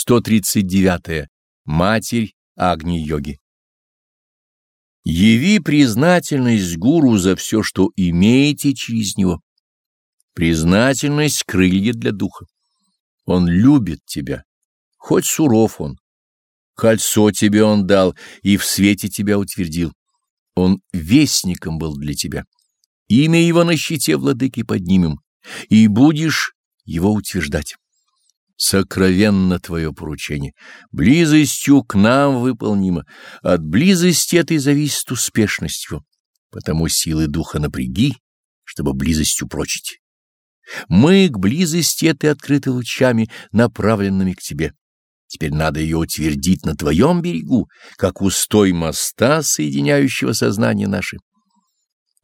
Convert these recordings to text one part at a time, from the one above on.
139. -е. Матерь Агни-йоги. Яви признательность гуру за все, что имеете через него. Признательность — крылья для духа. Он любит тебя, хоть суров он. Кольцо тебе он дал и в свете тебя утвердил. Он вестником был для тебя. Имя его на щите владыки поднимем, и будешь его утверждать. Сокровенно твое поручение, близостью к нам выполнимо, от близости этой зависит успешность его, потому силы духа напряги, чтобы близостью прочить. Мы к близости этой открыты лучами, направленными к тебе. Теперь надо ее утвердить на твоем берегу, как устой моста, соединяющего сознание наше.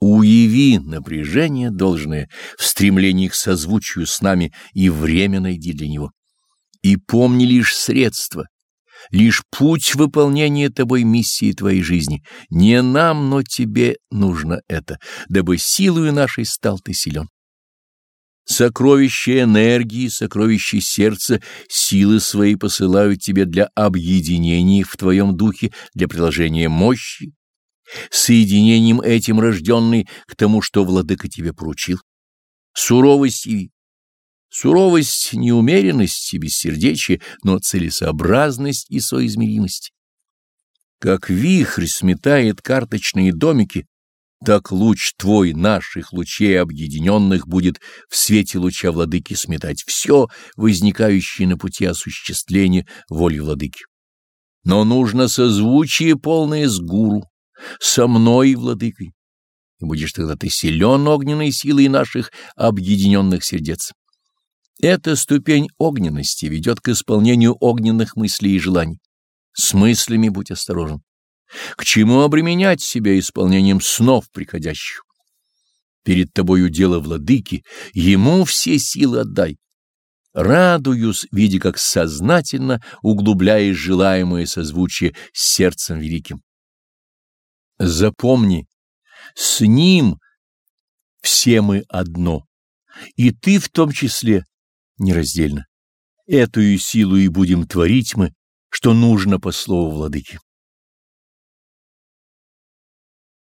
Уяви напряжение должное в стремлении к созвучию с нами и время найди для него. И помни лишь средства, лишь путь выполнения тобой миссии твоей жизни. Не нам, но тебе нужно это, дабы силою нашей стал ты силен. Сокровища энергии, сокровища сердца, силы свои посылают тебе для объединения в твоем духе, для приложения мощи, соединением этим рожденный к тому, что владыка тебе поручил. Суровость и суровость, неумеренность и бессердечие, но целесообразность и соизмеримость. Как вихрь сметает карточные домики, так луч твой наших лучей объединенных будет в свете луча владыки сметать все, возникающее на пути осуществления воли владыки. Но нужно созвучие полное с гуру, со мной, владыкой, и будешь тогда ты силен огненной силой наших объединенных сердец. Эта ступень огненности ведет к исполнению огненных мыслей и желаний. С мыслями будь осторожен. К чему обременять себя исполнением снов приходящих? Перед тобою дело владыки, ему все силы отдай. Радуюсь, видя, как сознательно углубляешь желаемое созвучие с сердцем великим. Запомни, с ним все мы одно, и ты в том числе нераздельно. Эту силу и будем творить мы, что нужно по слову владыки.